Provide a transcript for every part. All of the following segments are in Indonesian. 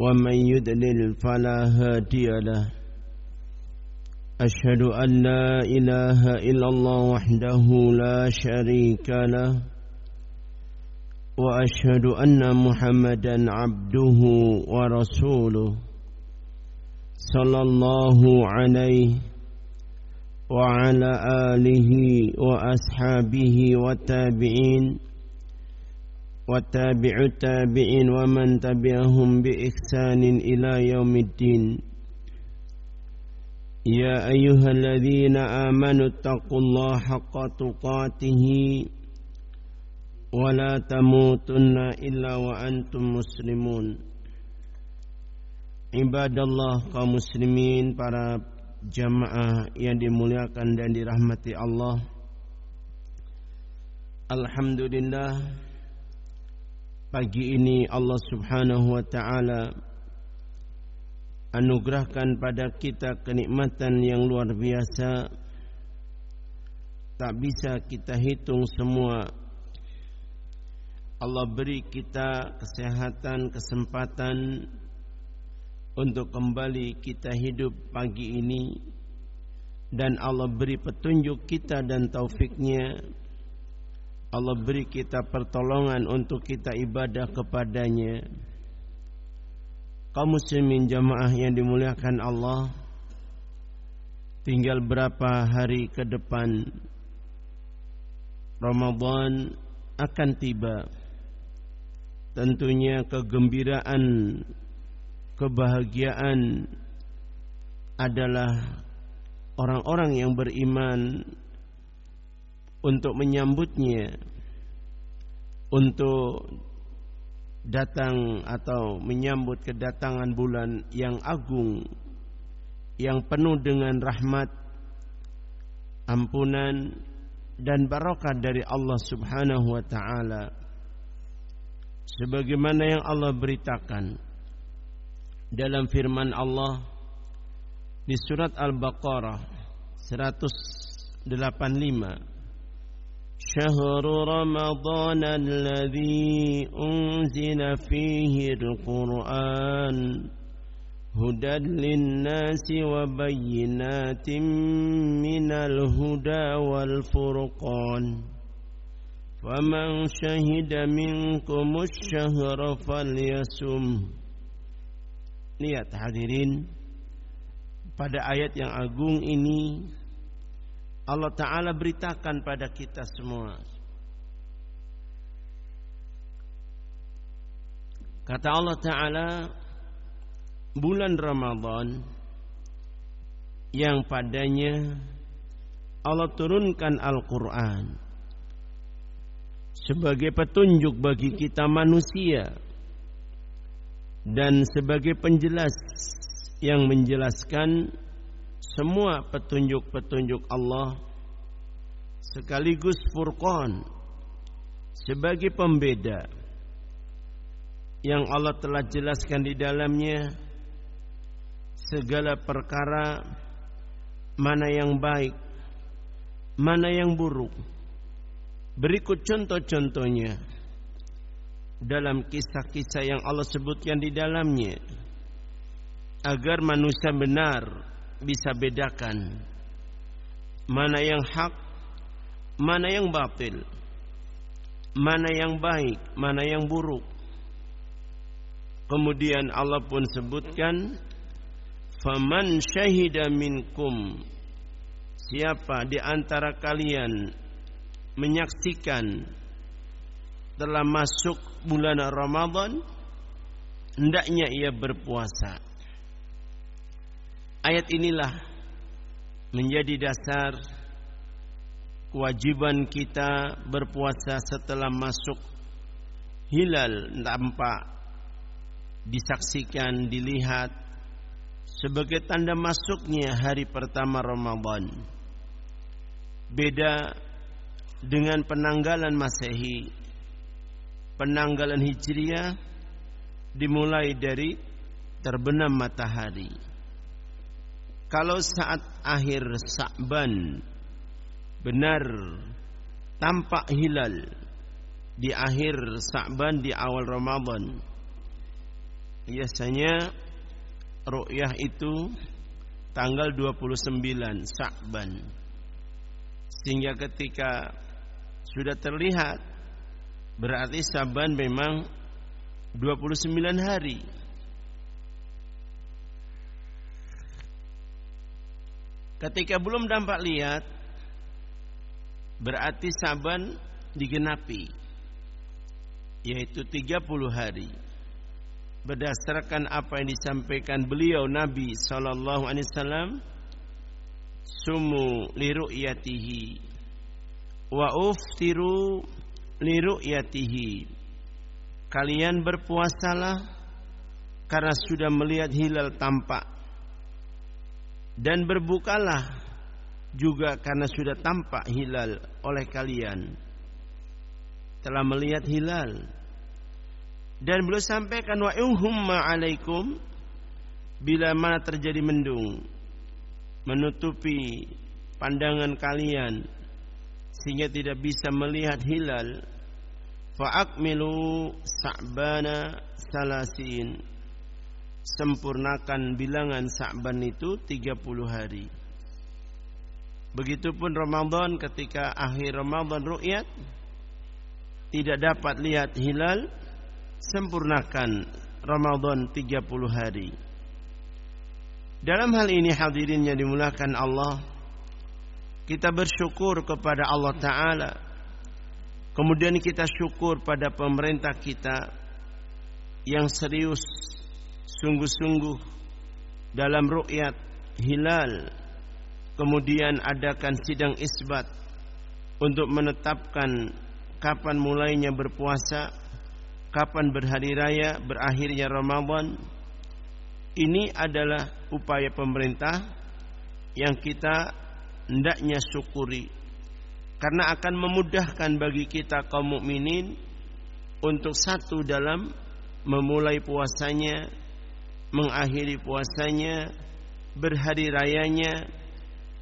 ومن يدلل فلا هادي له. أشهد أن لا إله إلا الله وحده لا شريك له. وأشهد أن محمدا عبده ورسوله صلى الله عليه وعلى آله وأصحابه والتابعين. وتابع التابعين ومن تبعهم بإحسان إلى يوم الدين يا أيها الذين آمنوا اتقوا الله حق تقاته ولا تموتن إلا وأنتم مسلمون عباد الله kaum muslimin para jamaah yang dimuliakan dan dirahmati Allah Alhamdulillah Pagi ini Allah subhanahu wa ta'ala Anugerahkan pada kita kenikmatan yang luar biasa. Tak bisa kita hitung semua. Allah beri kita kesehatan, kesempatan Untuk kembali kita hidup pagi ini. Dan Allah beri petunjuk kita dan taufiknya Allah beri kita pertolongan untuk kita ibadah kepadanya. Kaum muslimin jamaah yang dimuliakan Allah tinggal berapa hari ke depan Ramadan akan tiba. Tentunya kegembiraan kebahagiaan adalah orang-orang yang beriman untuk menyambutnya untuk datang atau menyambut kedatangan bulan yang agung yang penuh dengan rahmat ampunan dan barokah dari Allah Subhanahu wa taala. Sebagaimana yang Allah beritakan dalam firman Allah di surat Al-Baqarah 185 شهر رمضان الذي أنزل فيه القرآن هدى للناس وبينات من الهدى والفرقان فمن شهد منكم الشهر فليسم Lihat hadirin Pada ayat yang agung ini Allah Ta'ala beritakan pada kita semua. Kata Allah Ta'ala Bulan Ramadan Yang padanya Allah turunkan Al-Quran Sebagai petunjuk bagi kita manusia Dan sebagai penjelas Yang menjelaskan semua petunjuk-petunjuk Allah sekaligus furqan sebagai pembeda yang Allah telah jelaskan di dalamnya. Segala perkara mana yang baik mana yang buruk. Berikut contoh-contohnya dalam kisah-kisah yang Allah sebutkan di dalamnya. Agar manusia benar bisa bedakan mana yang hak, mana yang batil, mana yang baik, mana yang buruk. Kemudian Allah pun sebutkan faman syahida minkum siapa di antara kalian menyaksikan telah masuk bulan Ramadan hendaknya ia berpuasa Ayat inilah menjadi dasar kewajiban kita berpuasa setelah masuk hilal nampak disaksikan, dilihat sebagai tanda masuknya hari pertama Ramadan. Beda dengan penanggalan Masehi. Penanggalan Hijriah dimulai dari terbenam matahari. Kalau saat akhir Sa'ban benar tampak hilal di akhir Sa'ban di awal Ramadan biasanya ru'yah itu tanggal 29 Sa'ban. Sehingga ketika sudah terlihat berarti Sa'ban memang 29 hari ketika belum dampak lihat berarti Sa'ban digenapi yaitu 30 hari. Berdasarkan apa yang disampaikan beliau Nabi sallallahu alaihi wasallam sumu li ru'yatihi wa uftiru li ru'yatihi. Kalian berpuasalah karena sudah melihat hilal tampak dan berbukalah juga karena sudah tampak hilal oleh kalian. Telah melihat hilal. Dan beliau sampaikan wa umma alaikum bila mana terjadi mendung menutupi pandangan kalian sehingga tidak bisa melihat hilal fa'akmilu sa'bana salasin sempurnakan bilangan Sa'ban itu 30 hari Begitupun Ramadan ketika akhir Ramadan ru'yat tidak dapat lihat hilal sempurnakan Ramadan 30 hari. Dalam hal ini hadirin yang dimulakan Allah, kita bersyukur kepada Allah Ta'ala. Kemudian kita syukur pada pemerintah kita yang serius, sungguh-sungguh dalam ru'yat hilal. Kemudian adakan sidang isbat untuk menetapkan kapan mulainya berpuasa kapan berhari raya, berakhirnya Ramadan. Ini adalah upaya pemerintah yang kita hendaknya syukuri karena akan memudahkan bagi kita kaum mukminin untuk satu dalam memulai puasanya, mengakhiri puasanya, berhari rayanya,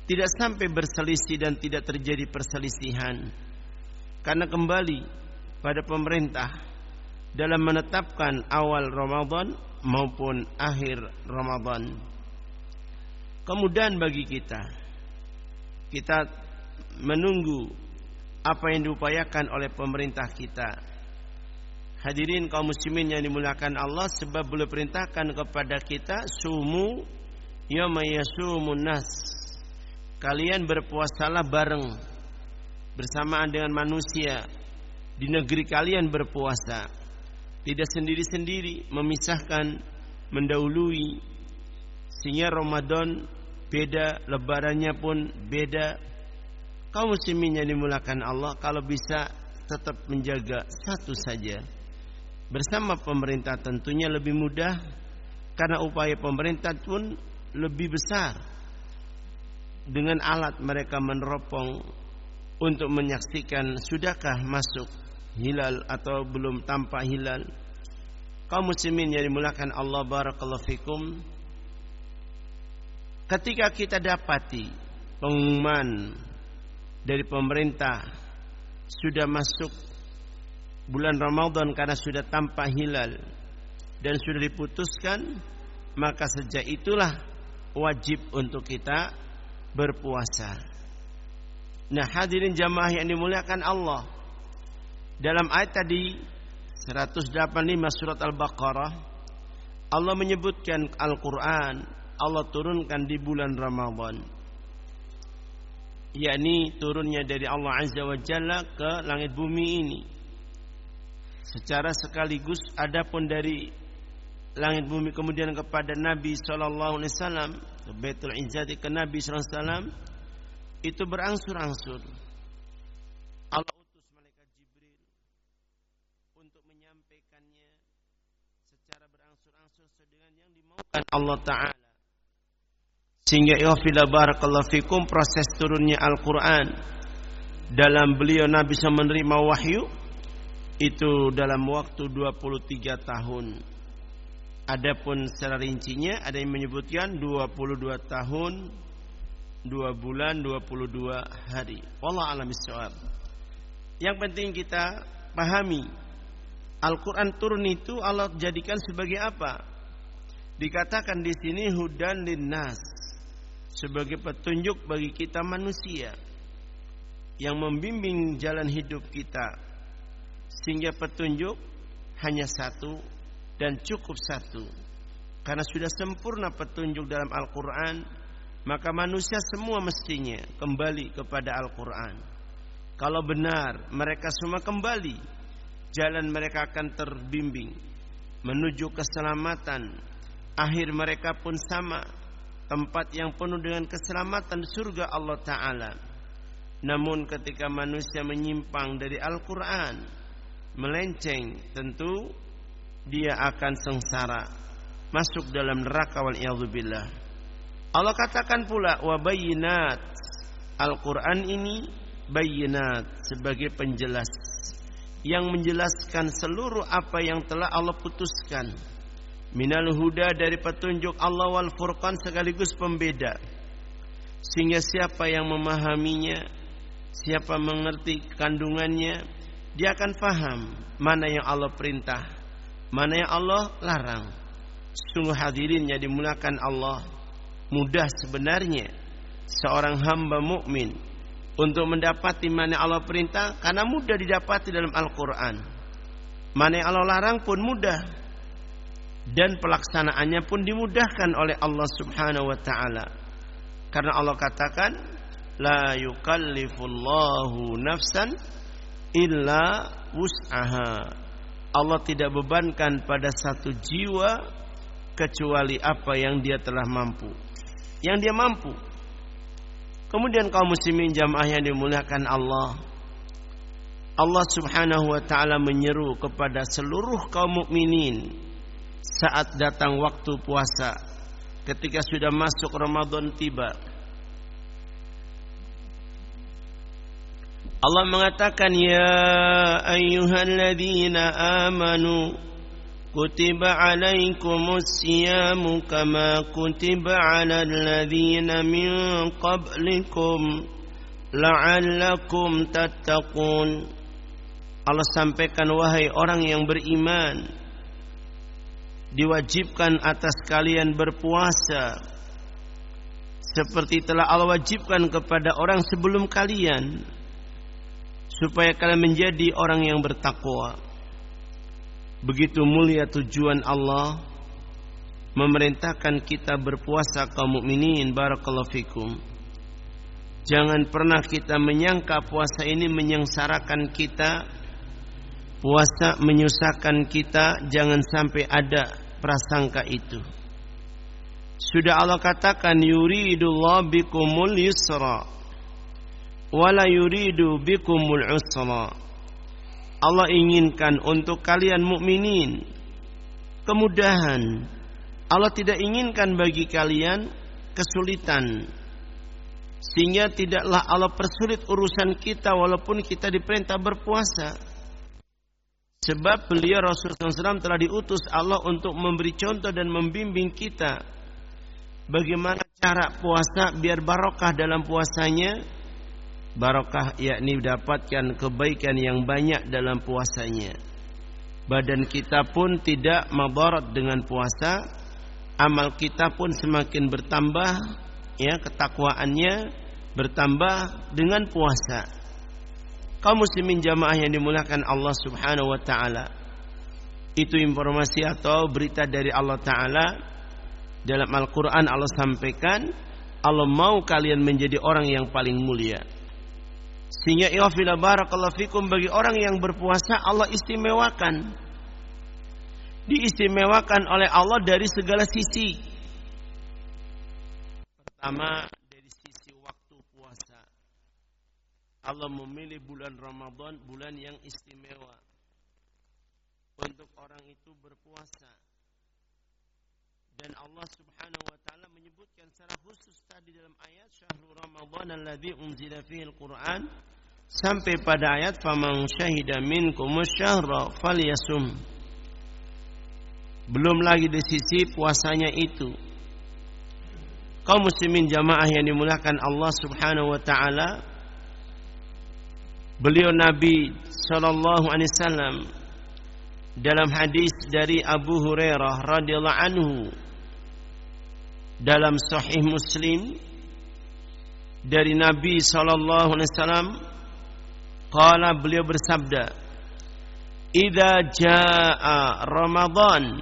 tidak sampai berselisih dan tidak terjadi perselisihan. Karena kembali pada pemerintah dalam menetapkan awal Ramadan maupun akhir Ramadan. Kemudian bagi kita kita menunggu apa yang diupayakan oleh pemerintah kita. Hadirin kaum muslimin yang dimuliakan Allah sebab boleh perintahkan kepada kita sumu yawma yasumun nas. Kalian berpuasalah bareng bersamaan dengan manusia. Di negeri kalian berpuasa. Tidak sendiri-sendiri memisahkan mendahului. Sehingga Ramadan beda lebarannya pun beda. Kaum muslimin yang dimulakan Allah kalau bisa tetap menjaga satu saja bersama pemerintah tentunya lebih mudah karena upaya pemerintah pun lebih besar. Dengan alat mereka meneropong untuk menyaksikan sudahkah masuk hilal atau belum tampak hilal. Kaum muslimin yang dimulakan Allah barakallahu fikum. Ketika kita dapati pengumuman dari pemerintah sudah masuk bulan Ramadan karena sudah tampak hilal dan sudah diputuskan maka sejak itulah wajib untuk kita berpuasa. Nah, hadirin jamaah yang dimuliakan Allah, dalam ayat tadi 185 surat Al-Baqarah Allah menyebutkan Al-Qur'an Allah turunkan di bulan Ramadan yakni turunnya dari Allah Azza wa Jalla ke langit bumi ini secara sekaligus adapun dari langit bumi kemudian kepada Nabi sallallahu alaihi wasallam Baitul Izzati ke Nabi sallallahu alaihi wasallam itu berangsur-angsur Allah menyampaikannya secara berangsur-angsur Allah Ta'ala. Sehingga iwafila barakallahu fikum proses turunnya Al-Quran dalam beliau Nabi bisa menerima wahyu itu dalam waktu 23 tahun. Adapun secara rincinya ada yang menyebutkan 22 tahun 2 bulan 22 hari. Wallah alam Yang penting kita pahami Al-Quran turun itu Allah jadikan sebagai apa? Dikatakan di sini hudan linnas sebagai petunjuk bagi kita manusia yang membimbing jalan hidup kita sehingga petunjuk hanya satu dan cukup satu. Karena sudah sempurna petunjuk dalam Al-Quran maka manusia semua mestinya kembali kepada Al-Quran. Kalau benar mereka semua kembali jalan mereka akan terbimbing menuju keselamatan. Akhir mereka pun sama tempat yang penuh dengan keselamatan surga Allah taala. Namun ketika manusia menyimpang dari Al-Qur'an melenceng tentu dia akan sengsara. Masuk dalam neraka wal billah Allah katakan pula wa bayyinat. Al-Qur'an ini bayyinat sebagai penjelas yang menjelaskan seluruh apa yang telah Allah putuskan. Minal huda dari petunjuk Allah wal furqan sekaligus pembeda. Sehingga siapa yang memahaminya siapa mengerti kandungannya dia akan faham mana yang Allah perintah mana yang Allah larang. Sungguh hadirin yang dimulakan Allah mudah sebenarnya seorang hamba mukmin untuk mendapati mana Allah perintah karena mudah didapati dalam Al-Qur'an. Mana yang Allah larang pun mudah. Dan pelaksanaannya pun dimudahkan oleh Allah Subhanahu wa taala. Karena Allah katakan la yukallifullahu nafsan illa wus'aha. Allah tidak bebankan pada satu jiwa kecuali apa yang dia telah mampu. Yang dia mampu. Kemudian kaum muslimin jamaah yang dimuliakan Allah, Allah Subhanahu wa taala menyeru kepada seluruh kaum mukminin saat datang waktu puasa ketika sudah masuk Ramadan tiba Allah mengatakan ya ayyuhalladzina amanu kutiba alaikumus siyamu kama kutiba alal ladzina min qablikum la'allakum tattaqun. Allah sampaikan wahai orang yang beriman diwajibkan atas kalian berpuasa seperti telah Allah wajibkan kepada orang sebelum kalian supaya kalian menjadi orang yang bertakwa. Begitu mulia tujuan Allah memerintahkan kita berpuasa kaum mukminin barakallahu fikum. Jangan pernah kita menyangka puasa ini menyengsarakan kita puasa menyusahkan kita jangan sampai ada prasangka itu sudah Allah katakan yuridullah bikumul yusra wala yuridu bikumul usra. Allah inginkan untuk kalian mukminin. Kemudahan. Allah tidak inginkan bagi kalian kesulitan. Sehingga tidaklah Allah persulit urusan kita walaupun kita diperintah berpuasa. Sebab beliau Rasulullah SAW telah diutus Allah untuk memberi contoh dan membimbing kita. Bagaimana cara puasa biar barokah dalam puasanya. Barokah yakni dapatkan kebaikan yang banyak dalam puasanya. Badan kita pun tidak mabarat dengan puasa, amal kita pun semakin bertambah, ya ketakwaannya bertambah dengan puasa kaum muslimin jamaah yang dimulakan Allah Subhanahu wa taala. Itu informasi atau berita dari Allah taala dalam Al-Qur'an Allah sampaikan Allah mau kalian menjadi orang yang paling mulia. Sehingga iwafila barakallahu fikum bagi orang yang berpuasa Allah istimewakan. Diistimewakan oleh Allah dari segala sisi. Pertama Allah memilih bulan Ramadan bulan yang istimewa untuk orang itu berpuasa dan Allah Subhanahu wa taala menyebutkan secara khusus tadi dalam ayat syahrul ramadhan alladzi unzila fihi al-Qur'an. Sampai pada ayat faman syahida minkum syahra falyasum. Belum lagi di sisi puasanya itu. Kaum muslimin jamaah yang dimuliakan Allah Subhanahu wa taala beliau Nabi sallallahu alaihi wasallam dalam hadis dari Abu Hurairah radhiyallahu anhu dalam sahih Muslim dari Nabi sallallahu alaihi wasallam qala beliau bersabda Idza jaa Ramadan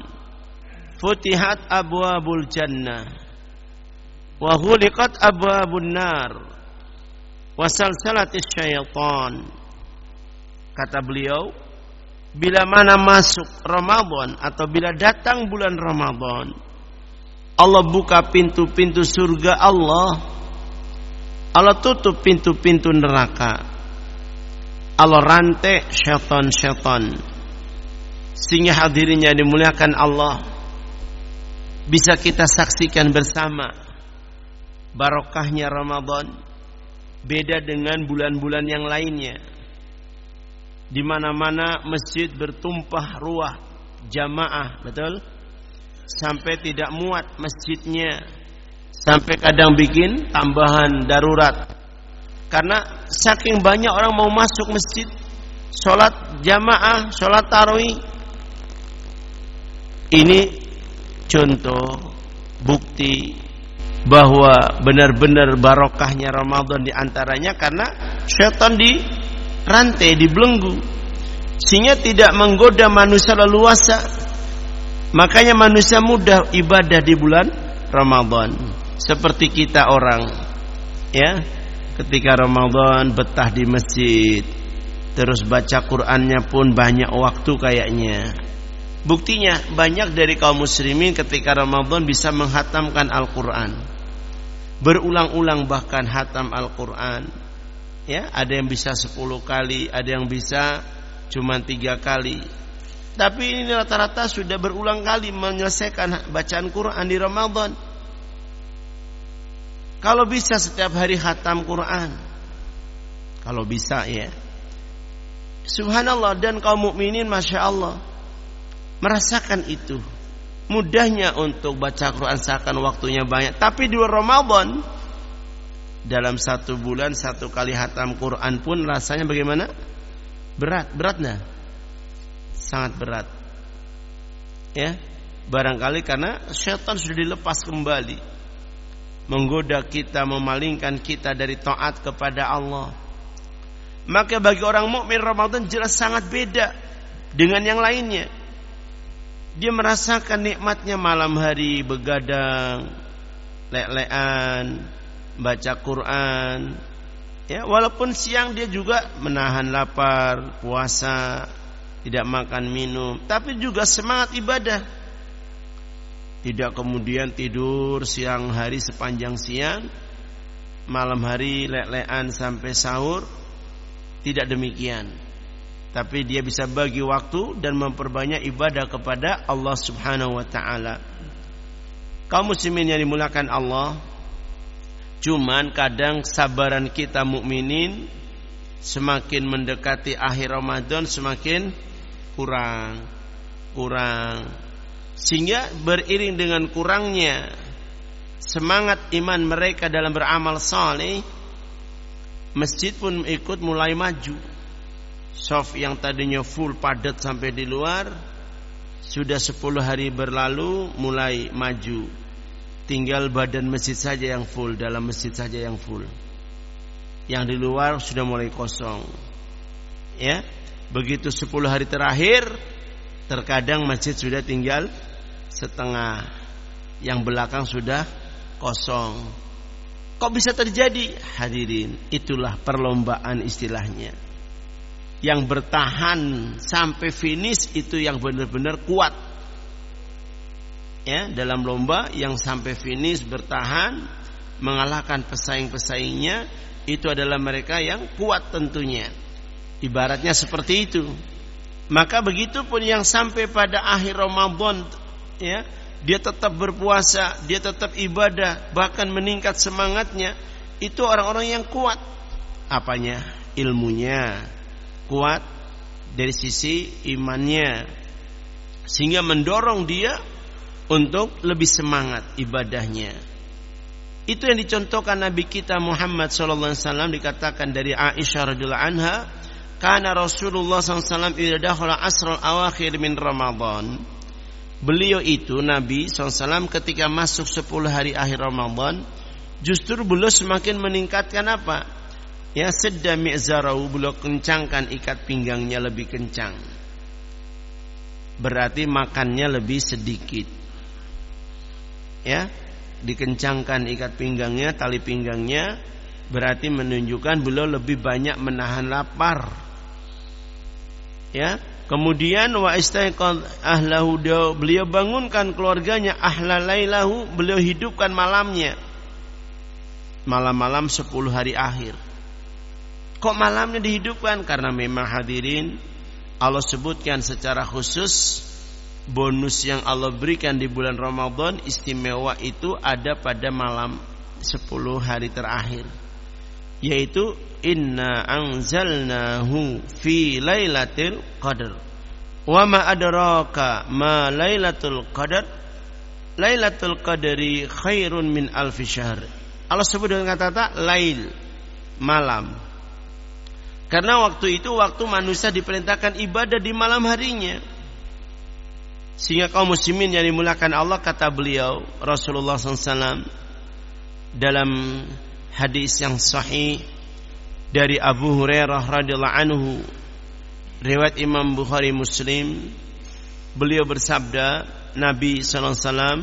futihat abwabul jannah wa ghuliqat abwabun nar wa salsalatis syaitan. Kata beliau bila mana masuk Ramadan atau bila datang bulan Ramadan Allah buka pintu-pintu surga Allah. Allah tutup pintu-pintu neraka. Allah rantai syaitan-syaitan. Sehingga hadirinnya dimuliakan Allah. Bisa kita saksikan bersama barokahnya Ramadan. Beda dengan bulan-bulan yang lainnya. Di mana-mana masjid bertumpah ruah jamaah, betul? Sampai tidak muat masjidnya. Sampai kadang bikin tambahan darurat. Karena saking banyak orang mau masuk masjid, sholat jamaah, sholat tarawih. Ini contoh bukti bahwa benar-benar barokahnya Ramadan di antaranya karena syaitan di rantai, dibelenggu sehingga tidak menggoda manusia leluasa makanya manusia mudah ibadah di bulan Ramadan. Seperti kita orang ya. Ketika Ramadan betah di masjid terus baca Qur'annya pun banyak waktu kayaknya. Buktinya banyak dari kaum muslimin ketika Ramadan bisa menghatamkan Al-Quran. Berulang-ulang bahkan hatam Al-Quran. Ya ada yang bisa 10 kali ada yang bisa cuma tiga kali tapi ini rata-rata sudah berulang kali menyelesaikan bacaan Quran di Ramadan. Kalau bisa setiap hari hatam Quran. Kalau bisa ya. Subhanallah dan kaum mukminin masya Allah merasakan itu. Mudahnya untuk baca Quran seakan waktunya banyak. Tapi di Ramadan dalam satu bulan satu kali hatam Quran pun rasanya bagaimana? Berat, beratnya sangat berat. Ya, barangkali karena setan sudah dilepas kembali menggoda kita, memalingkan kita dari taat kepada Allah. Maka bagi orang mukmin Ramadan jelas sangat beda dengan yang lainnya. Dia merasakan nikmatnya malam hari begadang, lek-lekan, baca Quran. Ya, walaupun siang dia juga menahan lapar, puasa, tidak makan minum, tapi juga semangat ibadah. Tidak kemudian tidur siang hari sepanjang siang, malam hari lek-lekan sampai sahur. Tidak demikian tapi dia bisa bagi waktu dan memperbanyak ibadah kepada Allah Subhanahu wa taala. Kaum muslimin yang dimulakan Allah, cuman kadang sabaran kita mukminin semakin mendekati akhir Ramadan semakin kurang kurang. Sehingga beriring dengan kurangnya semangat iman mereka dalam beramal saleh masjid pun ikut mulai maju. Soft yang tadinya full padat sampai di luar sudah 10 hari berlalu mulai maju. Tinggal badan masjid saja yang full dalam masjid saja yang full. Yang di luar sudah mulai kosong. Ya begitu 10 hari terakhir terkadang masjid sudah tinggal setengah yang belakang sudah kosong kok bisa terjadi hadirin itulah perlombaan istilahnya yang bertahan sampai finish itu yang benar-benar kuat. Ya, dalam lomba yang sampai finish bertahan mengalahkan pesaing-pesaingnya itu adalah mereka yang kuat tentunya. Ibaratnya seperti itu. Maka begitu pun yang sampai pada akhir Ramadan ya dia tetap berpuasa, dia tetap ibadah, bahkan meningkat semangatnya, itu orang-orang yang kuat. Apanya? Ilmunya kuat dari sisi imannya sehingga mendorong dia untuk lebih semangat ibadahnya. Itu yang dicontohkan Nabi kita Muhammad wasallam dikatakan dari Aisyah radhiyallahu anha, "Kana Rasulullah idza dakhala asral awakhir min Ramadan." Beliau itu Nabi SAW ketika masuk 10 hari akhir Ramadan Justru beliau semakin meningkatkan apa? Ya sedda mi'zarau beliau kencangkan ikat pinggangnya lebih kencang Berarti makannya lebih sedikit Ya Dikencangkan ikat pinggangnya, tali pinggangnya Berarti menunjukkan beliau lebih banyak menahan lapar Ya Kemudian wa istaiqad ahlahu beliau bangunkan keluarganya ahla lailahu beliau hidupkan malamnya. Malam-malam 10 hari akhir. Kok malamnya dihidupkan? Karena memang hadirin Allah sebutkan secara khusus bonus yang Allah berikan di bulan Ramadan istimewa itu ada pada malam 10 hari terakhir yaitu inna anzalnahu fi lailatul qadar. Wa ma adraka ma lailatul qadar? Lailatul qadri khairun min alfi syahr. Allah sebut dengan kata lail malam. Karena waktu itu waktu manusia diperintahkan ibadah di malam harinya. Sehingga kaum muslimin yang dimulakan Allah kata beliau Rasulullah SAW dalam hadis yang sahih dari Abu Hurairah radhiyallahu anhu. Riwayat Imam Bukhari Muslim. Beliau bersabda Nabi sallallahu alaihi wasallam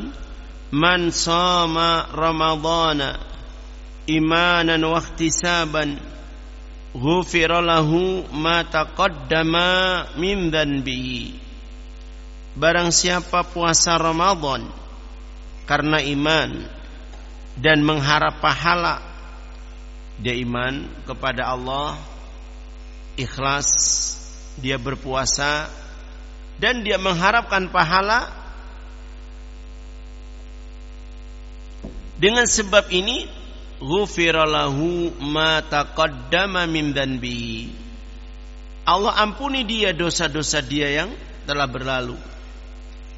man sama ramadhana imanan wa ihtisaban ghufira lahu ma taqaddama min dhanbihi barang siapa puasa Ramadan karena iman dan mengharap pahala dia iman kepada Allah, ikhlas, dia berpuasa dan dia mengharapkan pahala. Dengan sebab ini, ghufiralahu ma taqaddama min dhanbi. Allah ampuni dia dosa-dosa dia yang telah berlalu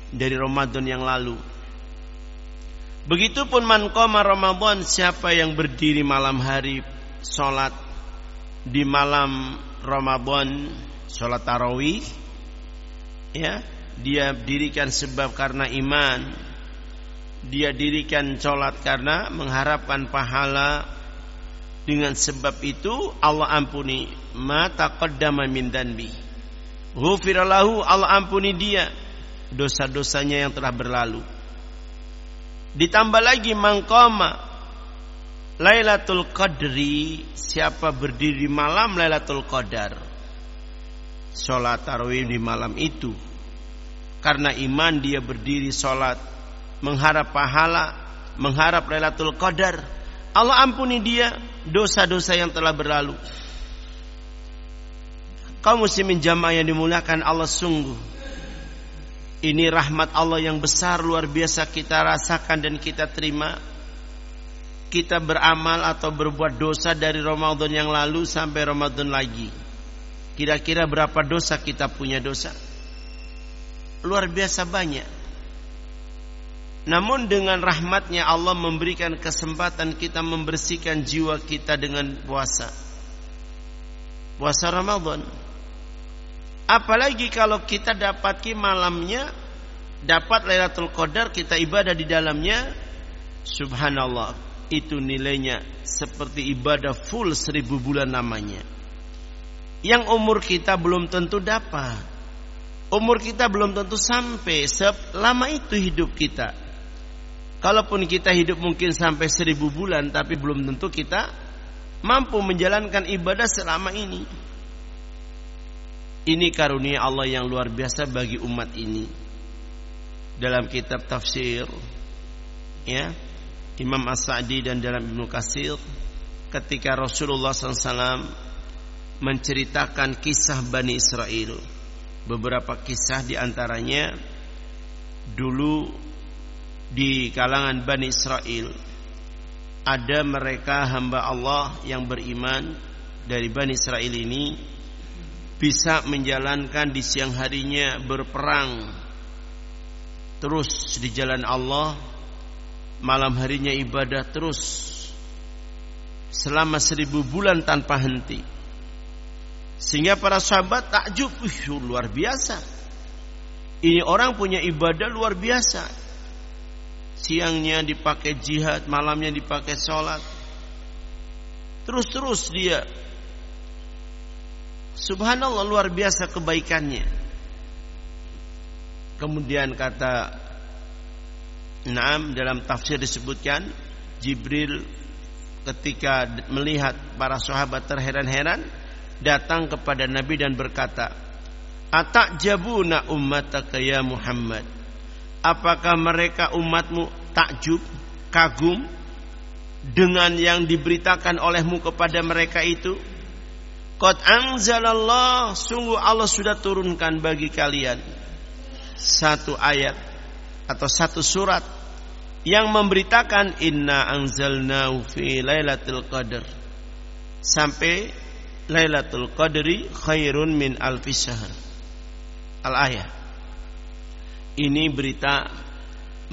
dari Ramadan yang lalu. Begitupun man qama Ramadan siapa yang berdiri malam hari sholat di malam Ramadan sholat tarawih ya dia dirikan sebab karena iman. Dia dirikan sholat karena mengharapkan pahala. Dengan sebab itu Allah ampuni. Mata taqaddama min danbi ghufiralahu Allah ampuni dia. Dosa-dosanya yang telah berlalu. Ditambah lagi mangkoma Lailatul Qadri siapa berdiri malam Lailatul Qadar? Sholat tarawih di malam itu. Karena iman dia berdiri sholat Mengharap pahala Mengharap Lailatul Qadar. Allah ampuni dia Dosa-dosa yang telah berlalu. Kau muslimin jamaah yang dimuliakan Allah sungguh. Ini rahmat Allah yang besar luar biasa kita rasakan dan kita terima kita beramal atau berbuat dosa dari Ramadan yang lalu sampai Ramadan lagi. Kira-kira berapa dosa kita punya dosa? Luar biasa banyak. Namun dengan rahmatnya Allah memberikan kesempatan kita membersihkan jiwa kita dengan puasa. Puasa Ramadan. Apalagi kalau kita dapati malamnya dapat Lailatul Qadar kita ibadah di dalamnya subhanallah itu nilainya seperti ibadah full seribu bulan namanya. Yang umur kita belum tentu dapat. Umur kita belum tentu sampai selama itu hidup kita. Kalaupun kita hidup mungkin sampai seribu bulan, tapi belum tentu kita mampu menjalankan ibadah selama ini. Ini karunia Allah yang luar biasa bagi umat ini. Dalam kitab tafsir, ya, Imam As-Sa'di dan dalam Ibnu Katsir ketika Rasulullah SAW menceritakan kisah Bani Israel beberapa kisah di antaranya dulu di kalangan Bani Israel ada mereka hamba Allah yang beriman dari Bani Israel ini bisa menjalankan di siang harinya berperang terus di jalan Allah malam harinya ibadah terus selama seribu bulan tanpa henti. Sehingga para sahabat takjub luar biasa. Ini orang punya ibadah luar biasa. Siangnya dipakai jihad malamnya dipakai sholat. Terus-terus dia. Subhanallah luar biasa kebaikannya. Kemudian kata Naam dalam tafsir disebutkan Jibril ketika melihat para sahabat terheran-heran datang kepada Nabi dan berkata, "Atajabuna ummataka ya Muhammad?" Apakah mereka umatmu takjub, kagum dengan yang diberitakan olehmu kepada mereka itu? Qad anzalallah sungguh Allah sudah turunkan bagi kalian satu ayat atau satu surat yang memberitakan inna anzalnahu fi lailatul qadar sampai lailatul qadri khairun min alfi syahr. Al ayat ini berita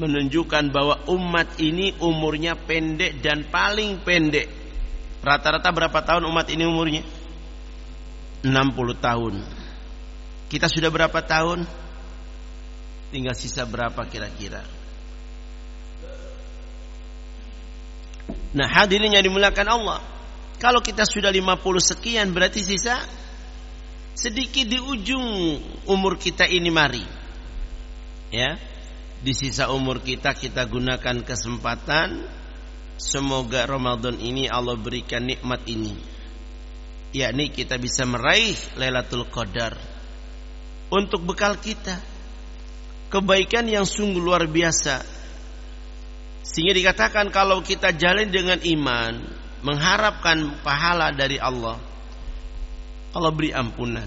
menunjukkan bahwa umat ini umurnya pendek dan paling pendek. Rata-rata berapa tahun umat ini umurnya? 60 tahun. Kita sudah berapa tahun? Tinggal sisa berapa kira-kira? Nah hadirin yang dimulakan Allah. Kalau kita sudah 50 sekian berarti sisa Sedikit di ujung umur kita ini mari. Ya Di sisa umur kita kita gunakan kesempatan Semoga Ramadan ini Allah berikan nikmat ini. Yakni kita bisa meraih Lailatul Qadar. Untuk bekal kita kebaikan yang sungguh luar biasa. Sehingga dikatakan kalau kita jalan dengan iman mengharapkan pahala dari Allah Allah beri ampunan.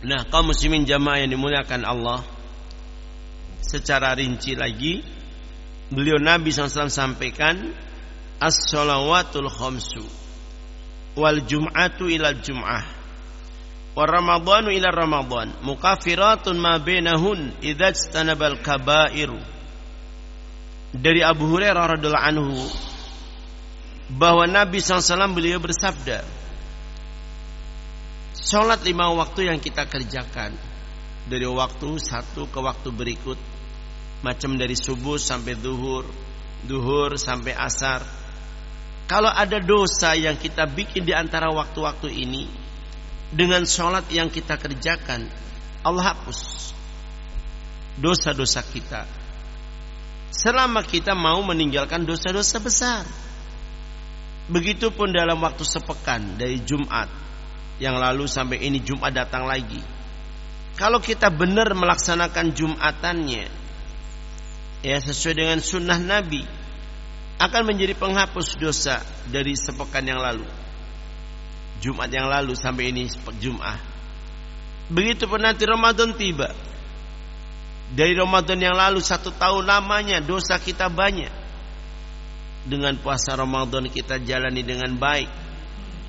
Nah kaum muslimin jamaah yang dimuliakan Allah secara rinci lagi beliau Nabi SAW sampaikan as-salawatul khamsu wal jum'atu ila jum'ah wa ramadhanu ila ramadhan mukafiratun ma bainahun idza istanabal kabairu dari Abu Hurairah radhiyallahu anhu bahwa Nabi SAW beliau bersabda Sholat lima waktu yang kita kerjakan Dari waktu satu ke waktu berikut Macam dari subuh sampai duhur Duhur sampai asar. Kalau ada dosa yang kita bikin di antara waktu-waktu ini dengan sholat yang kita kerjakan, Allah hapus dosa-dosa kita. Selama kita mau meninggalkan dosa-dosa besar. Begitupun dalam waktu sepekan dari Jumat yang lalu sampai ini Jumat datang lagi. Kalau kita benar melaksanakan Jumatannya ya sesuai dengan sunnah Nabi, akan menjadi penghapus dosa dari sepekan yang lalu. Jumat yang lalu sampai ini Jumat. Begitu pun nanti Ramadan tiba. Dari Ramadan yang lalu satu tahun lamanya dosa kita banyak. Dengan puasa Ramadan kita jalani dengan baik.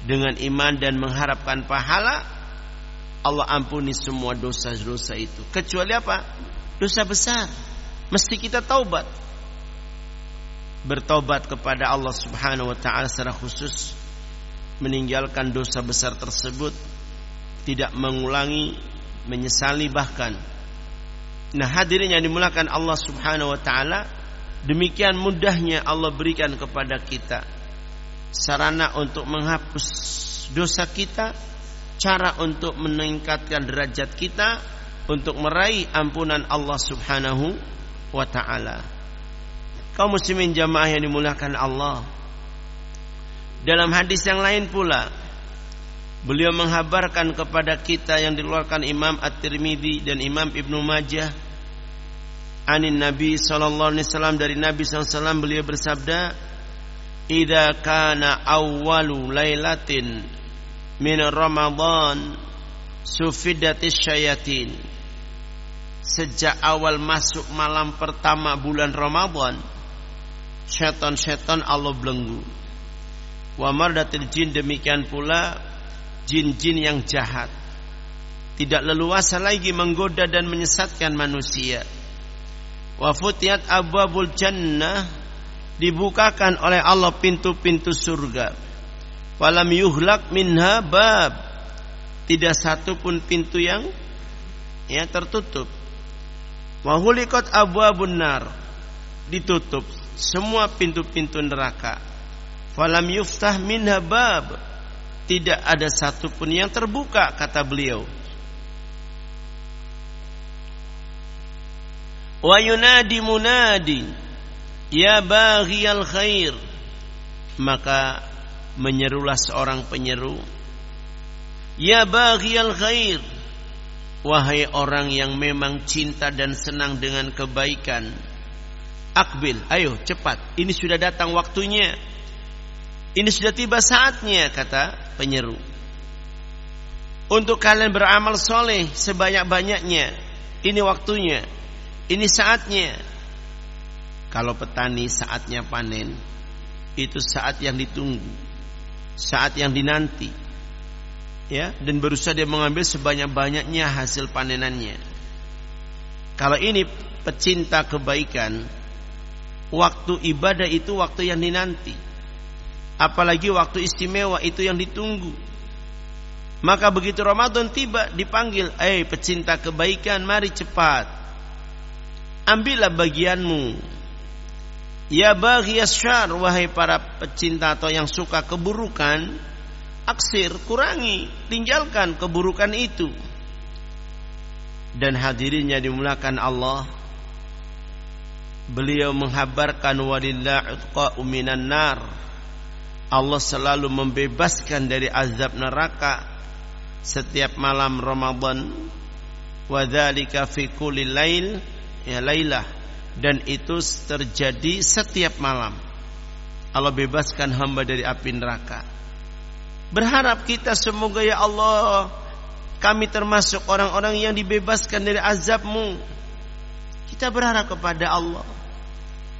Dengan iman dan mengharapkan pahala. Allah ampuni semua dosa-dosa itu. Kecuali apa? Dosa besar. Mesti kita taubat bertobat kepada Allah Subhanahu wa taala secara khusus meninggalkan dosa besar tersebut tidak mengulangi menyesali bahkan nah hadirin yang dimulakan Allah Subhanahu wa taala demikian mudahnya Allah berikan kepada kita sarana untuk menghapus dosa kita cara untuk meningkatkan derajat kita untuk meraih ampunan Allah Subhanahu wa taala kaum muslimin jamaah yang dimuliakan Allah. Dalam hadis yang lain pula beliau menghabarkan kepada kita yang dikeluarkan Imam At-Tirmidzi dan Imam Ibnu Majah anin Nabi sallallahu alaihi wasallam dari Nabi sallallahu beliau bersabda Idza kana awwalu lailatin min Ramadan sufidatis syayatin. Sejak awal masuk malam pertama bulan Ramadan setan-setan Allah belenggu wa mardatil jin demikian pula jin-jin yang jahat. Tidak leluasa lagi menggoda dan menyesatkan manusia. Wa futiyat abwabul jannah dibukakan oleh Allah pintu-pintu surga. Falam yuhlak minha bab tidak satu pun pintu yang ya tertutup. Wahulikot abwabun nar ditutup semua pintu-pintu neraka. Falam yuftah minha bab. Tidak ada satupun yang terbuka kata beliau. Wa yunadi munadi ya baghiyal khair. Maka menyerulah seorang penyeru. Ya baghiyal khair Wahai orang yang memang cinta dan senang dengan kebaikan Akbil, ayo cepat Ini sudah datang waktunya Ini sudah tiba saatnya Kata penyeru Untuk kalian beramal soleh Sebanyak-banyaknya Ini waktunya Ini saatnya Kalau petani saatnya panen Itu saat yang ditunggu Saat yang dinanti ya dan berusaha dia mengambil sebanyak-banyaknya hasil panenannya. Kalau ini pecinta kebaikan, waktu ibadah itu waktu yang dinanti. Apalagi waktu istimewa itu yang ditunggu. Maka begitu Ramadan tiba dipanggil, "Eh pecinta kebaikan, mari cepat. Ambillah bagianmu." Ya bagi syar wahai para pecinta atau yang suka keburukan, aksir, kurangi, tinggalkan keburukan itu. Dan hadirinnya dimulakan Allah. Beliau menghabarkan walillah utqa'u minan nar. Allah selalu membebaskan dari azab neraka setiap malam Ramadan. Wadzalika fi kulli lail ya lailah dan itu terjadi setiap malam. Allah bebaskan hamba dari api neraka. Berharap kita semoga ya Allah kami termasuk orang-orang yang dibebaskan dari azabmu. Kita berharap kepada Allah.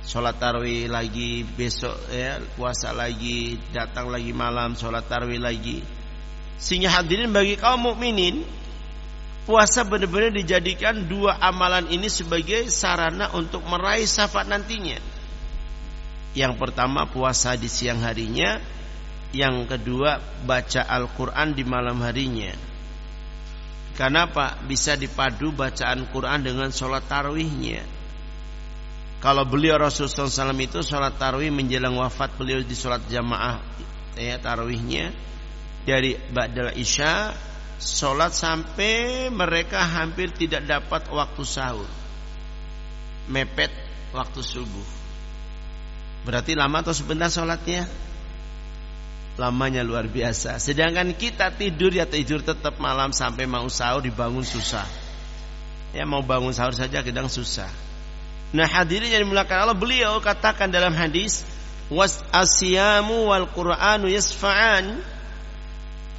Sholat tarawih lagi besok ya puasa lagi datang lagi malam sholat tarawih lagi. Sehingga hadirin bagi kaum mukminin puasa benar-benar dijadikan dua amalan ini sebagai sarana untuk meraih syafaat nantinya. Yang pertama puasa di siang harinya, yang kedua baca Al-Quran di malam harinya Kenapa bisa dipadu bacaan Quran dengan sholat tarawihnya Kalau beliau Rasulullah SAW itu sholat tarawih menjelang wafat beliau di sholat jamaah ya tarawihnya dari Ba'dal Isya sholat sampai mereka hampir tidak dapat waktu sahur mepet waktu subuh berarti lama atau sebentar sholatnya lamanya luar biasa. Sedangkan kita tidur ya tidur tetap malam sampai mau sahur dibangun susah. Ya mau bangun sahur saja kadang susah. Nah hadirin yang dimulakan Allah beliau katakan dalam hadis was asyamu wal qur'anu yasfa'an.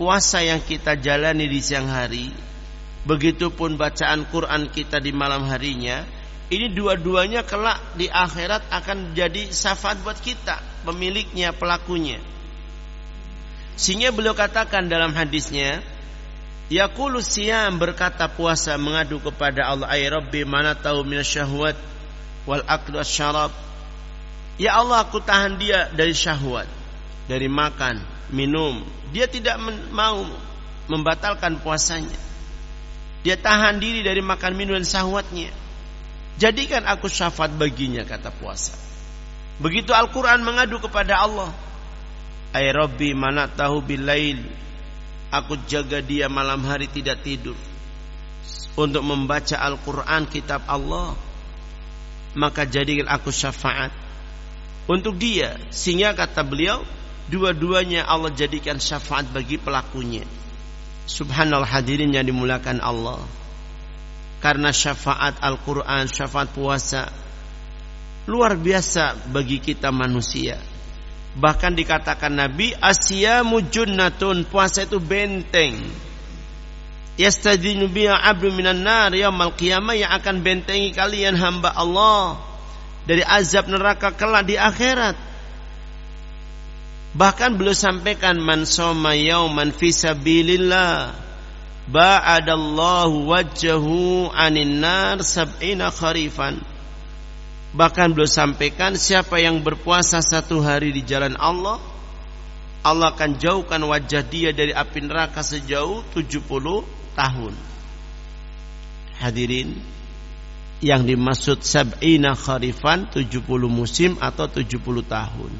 Puasa yang kita jalani di siang hari begitupun bacaan Quran kita di malam harinya ini dua-duanya kelak di akhirat akan jadi syafaat buat kita pemiliknya pelakunya. Sehingga beliau katakan dalam hadisnya, Yaqulu siyam berkata puasa mengadu kepada Allah ay Rabbi mana tahu minasyahwat wal aklu syarab. Ya Allah aku tahan dia dari syahwat, dari makan, minum. Dia tidak mau membatalkan puasanya. Dia tahan diri dari makan minum dan syahwatnya. Jadikan aku syafaat baginya kata puasa. Begitu Al-Quran mengadu kepada Allah. Ay Rabbi mana tahu bilail Aku jaga dia malam hari tidak tidur Untuk membaca Al-Quran kitab Allah Maka jadikan aku syafaat. Untuk dia Sehingga kata beliau Dua-duanya Allah jadikan syafaat bagi pelakunya. Subhanallah hadirin yang dimulakan Allah. Karena syafaat Al-Quran Syafaat puasa Luar biasa bagi kita manusia. Bahkan dikatakan Nabi Asyamu junnatun Puasa itu benteng yastadinu biha 'abdu minan nar yaumil qiyamah yang akan bentengi kalian hamba Allah dari azab neraka kelak di akhirat. Bahkan beliau sampaikan man soma yauman fi sabilillah ba'adallahu wajhahu anin nar sab'ina kharifan. Bahkan beliau sampaikan siapa yang berpuasa satu hari di jalan Allah, Allah akan jauhkan wajah dia dari api neraka sejauh 70 tahun. Hadirin, yang dimaksud sab'ina kharifan 70 musim atau 70 tahun.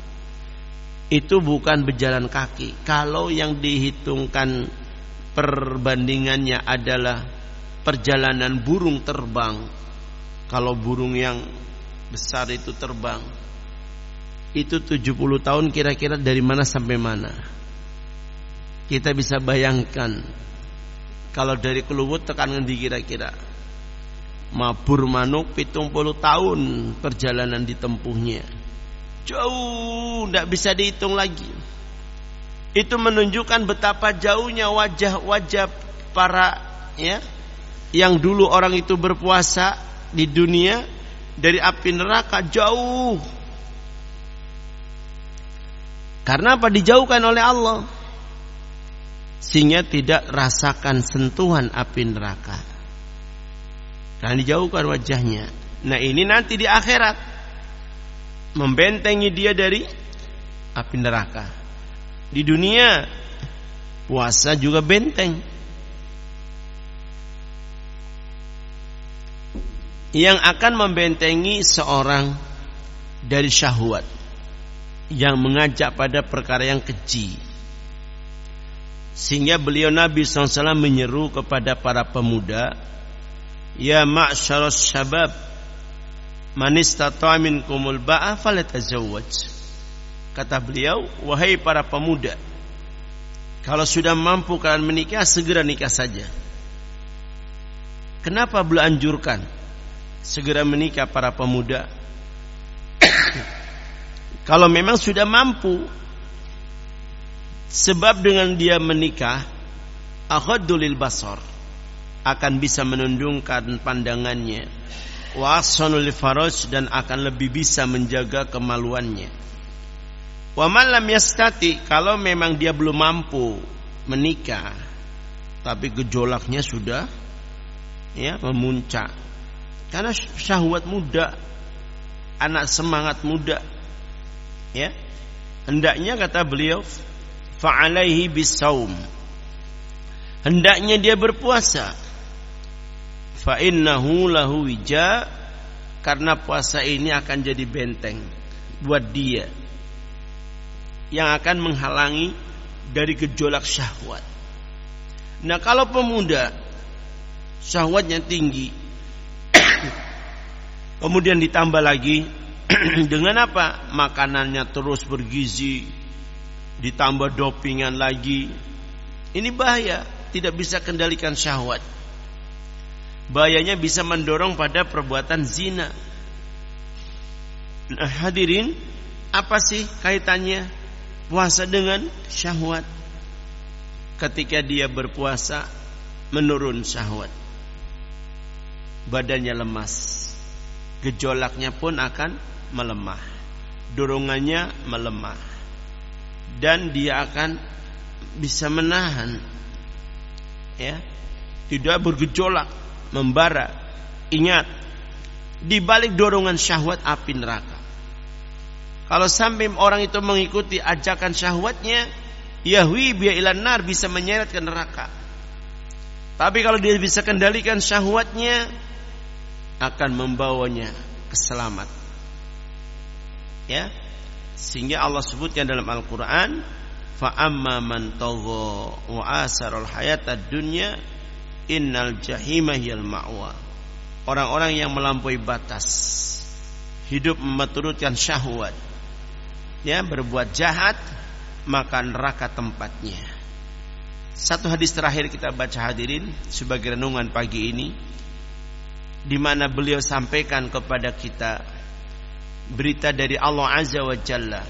Itu bukan berjalan kaki. Kalau yang dihitungkan perbandingannya adalah perjalanan burung terbang. Kalau burung yang besar itu terbang, itu 70 tahun kira-kira dari mana sampai mana? Kita bisa bayangkan kalau dari Keluwut tekan ngendi kira-kira? Mabur manuk pitung puluh tahun perjalanan ditempuhnya. Jauh, tidak bisa dihitung lagi. Itu menunjukkan betapa jauhnya wajah-wajah para ya yang dulu orang itu berpuasa di dunia dari api neraka jauh. Karena apa dijauhkan oleh Allah? Sehingga tidak rasakan sentuhan api neraka. Karena dijauhkan wajahnya. Nah ini nanti di akhirat membentengi dia dari api neraka. Di dunia puasa juga benteng. Yang akan membentengi seorang dari syahwat yang mengajak pada perkara yang keji. Sehingga beliau Nabi SAW menyeru kepada para pemuda, Ya ma'syaros syabab, manistata'a minkumul ba'a falatazawwaj. Kata beliau, wahai para pemuda, kalau sudah mampu kalian menikah, segera nikah saja. Kenapa beliau anjurkan segera menikah para pemuda? kalau memang sudah mampu, sebab dengan dia menikah, akhadulil akan bisa menundungkan pandangannya, wasanul faraj dan akan lebih bisa menjaga kemaluannya. Wa man yastati kalau memang dia belum mampu menikah tapi gejolaknya sudah ya memuncak. Karena syahwat muda, anak semangat muda ya. Hendaknya kata beliau fa'alaihi bisaum. Hendaknya dia berpuasa. Fa innahu lahu wija karena puasa ini akan jadi benteng buat dia yang akan menghalangi dari gejolak syahwat. Nah, kalau pemuda syahwatnya tinggi, kemudian ditambah lagi dengan apa? Makanannya terus bergizi, ditambah dopingan lagi. Ini bahaya, tidak bisa kendalikan syahwat. Bahayanya bisa mendorong pada perbuatan zina. Nah, hadirin, apa sih kaitannya puasa dengan syahwat. Ketika dia berpuasa menurun syahwat. Badannya lemas. Gejolaknya pun akan melemah. Dorongannya melemah. Dan dia akan bisa menahan ya. Tidak bergejolak, membara. Ingat, di balik dorongan syahwat api neraka. Kalau sampai orang itu mengikuti ajakan syahwatnya, Yahwi biya ilan nar bisa menyeret ke neraka. Tapi kalau dia bisa kendalikan syahwatnya, akan membawanya ke selamat. Ya, sehingga Allah sebutkan dalam Al-Quran, fa'amma man tagha wa asarul dunya innal jahimah yal ma'wa. Orang-orang yang melampaui batas hidup meturutkan syahwat ya berbuat jahat maka neraka tempatnya. Satu hadis terakhir kita baca hadirin sebagai renungan pagi ini di mana beliau sampaikan kepada kita berita dari Allah Azza wa Jalla.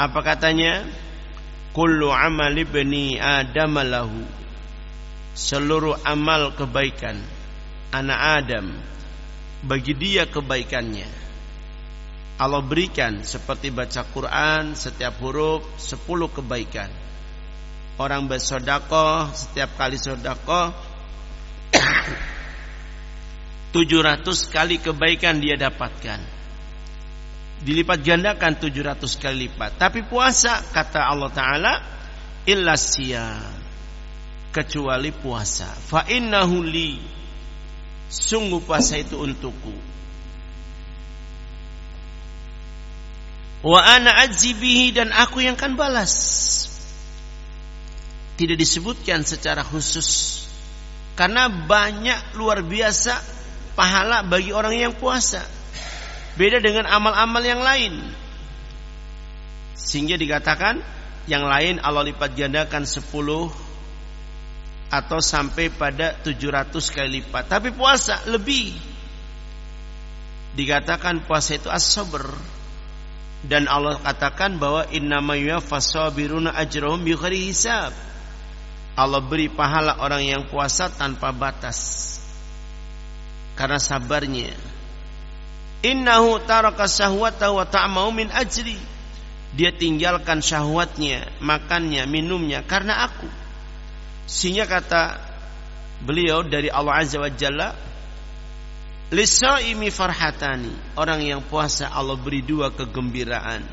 Apa katanya? Kullu amali ibni Adam lahu. seluruh amal kebaikan anak Adam bagi dia kebaikannya Allah berikan seperti baca Quran setiap huruf sepuluh kebaikan orang bersodakoh setiap kali sodakoh 700 kali kebaikan dia dapatkan dilipat gandakan 700 kali lipat tapi puasa kata Allah Ta'ala illa kecuali puasa. Fa innahu li sungguh puasa itu untukku. Wa ana ajzi bihi dan aku yang akan balas. Tidak disebutkan secara khusus karena banyak luar biasa pahala bagi orang yang puasa. Beda dengan amal-amal yang lain. Sehingga dikatakan yang lain Allah lipat gandakan 10 atau sampai pada 700 kali lipat. Tapi puasa lebih. Dikatakan puasa itu as-sabr. Dan Allah katakan bahwa innama yuwaffasabiruna ajrahum bighairi hisab. Allah beri pahala orang yang puasa tanpa batas. Karena sabarnya. Innahu taraka syahwata wa ta'mau min ajri. Dia tinggalkan syahwatnya, makannya, minumnya karena aku. Sehingga kata beliau dari Allah Azza wa Jalla Lisaimi farhatani Orang yang puasa Allah beri dua kegembiraan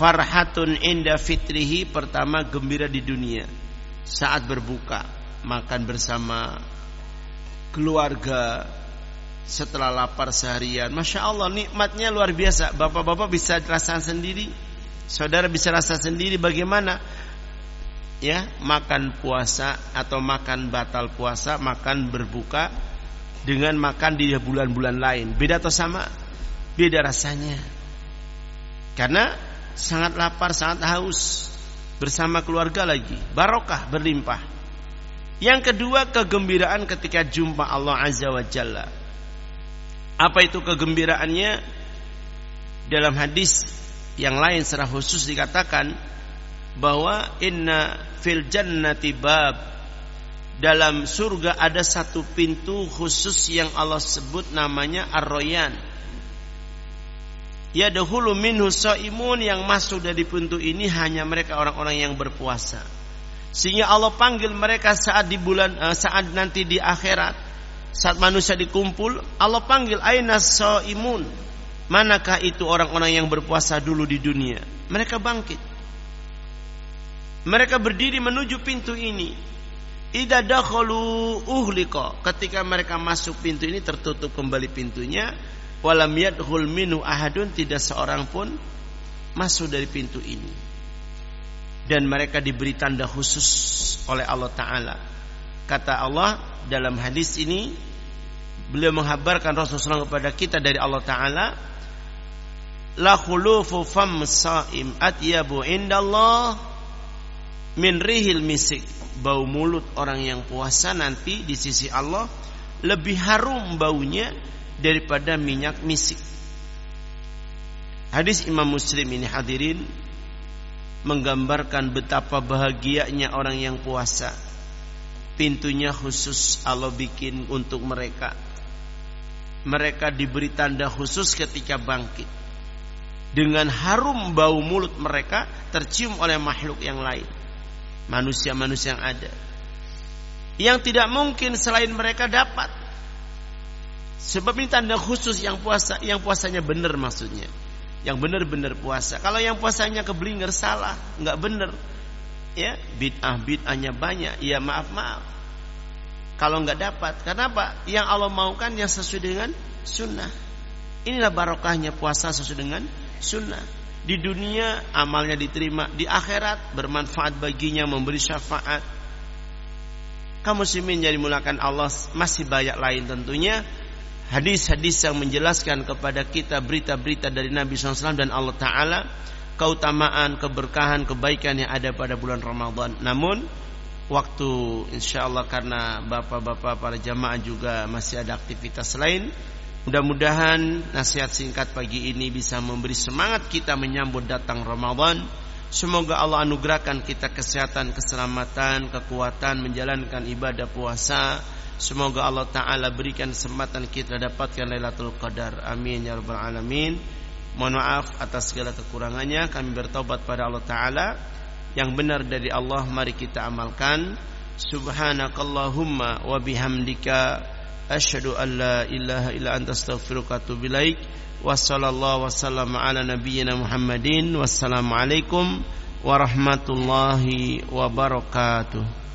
Farhatun inda fitrihi Pertama gembira di dunia Saat berbuka Makan bersama Keluarga Setelah lapar seharian Masya Allah nikmatnya luar biasa Bapak-bapak bisa rasakan sendiri Saudara bisa rasa sendiri bagaimana ya makan puasa atau makan batal puasa, makan berbuka dengan makan di bulan-bulan lain. Beda atau sama? Beda rasanya. Karena sangat lapar, sangat haus bersama keluarga lagi. Barokah berlimpah. Yang kedua kegembiraan ketika jumpa Allah Azza wa Jalla. Apa itu kegembiraannya? Dalam hadis yang lain secara khusus dikatakan bahwa inna fil jannati bab dalam surga ada satu pintu khusus yang Allah sebut namanya Ar-Royan. Ya dahulu minhu imun yang masuk dari pintu ini hanya mereka orang-orang yang berpuasa. Sehingga Allah panggil mereka saat di bulan uh, saat nanti di akhirat saat manusia dikumpul Allah panggil aina imun manakah itu orang-orang yang berpuasa dulu di dunia mereka bangkit mereka berdiri menuju pintu ini. Ida dakhalu uhlika. Ketika mereka masuk pintu ini tertutup kembali pintunya. Walam yadkhul minu ahadun tidak seorang pun masuk dari pintu ini. Dan mereka diberi tanda khusus oleh Allah Ta'ala. Kata Allah dalam hadis ini. Beliau menghabarkan Rasulullah SAW kepada kita dari Allah Ta'ala. La khulufu fam sa'im atyabu indallah min rihil misik bau mulut orang yang puasa nanti di sisi Allah lebih harum baunya daripada minyak misik hadis Imam Muslim ini hadirin menggambarkan betapa bahagianya orang yang puasa pintunya khusus Allah bikin untuk mereka. Mereka diberi tanda khusus ketika bangkit. Dengan harum bau mulut mereka tercium oleh makhluk yang lain. Manusia-manusia yang ada. Yang tidak mungkin selain mereka dapat. Sebab ini tanda khusus yang puasa yang puasanya benar maksudnya. Yang benar-benar puasa. Kalau yang puasanya keblinger salah. Nggak benar ya bid'ah bid'ahnya banyak. Ya maaf maaf kalau nggak dapat kenapa? Yang Allah maukan yang sesuai dengan sunnah. Inilah barokahnya puasa sesuai dengan sunnah. Di dunia amalnya diterima, di akhirat bermanfaat baginya memberi syafaat. Kamu muslimin jadi mulakan Allah masih banyak lain tentunya. Hadis-hadis yang menjelaskan kepada kita berita-berita dari Nabi SAW dan Allah Ta'ala keutamaan, keberkahan, kebaikan yang ada pada bulan Ramadan. Namun waktu insya Allah karena bapak-bapak para jamaah juga masih ada aktivitas lain Mudah-mudahan nasihat singkat pagi ini bisa memberi semangat kita menyambut datang Ramadan Semoga Allah anugerahkan kita kesehatan, keselamatan, kekuatan menjalankan ibadah puasa. Semoga Allah Ta'ala berikan kesempatan kita dapatkan Lailatul Qadar. Amin ya Rabbal Alamin. Mohon maaf atas segala kekurangannya. Kami bertobat pada Allah Ta'ala. Yang benar dari Allah mari kita amalkan. Subhanakallahumma wa bihamdika asyhadu an la ilaha illa anta astaghfiruka wa atubu ilaik. Wassallallahu wasallam ala nabiyyina Muhammadin. Wassalamualaikum warahmatullahi wabarakatuh.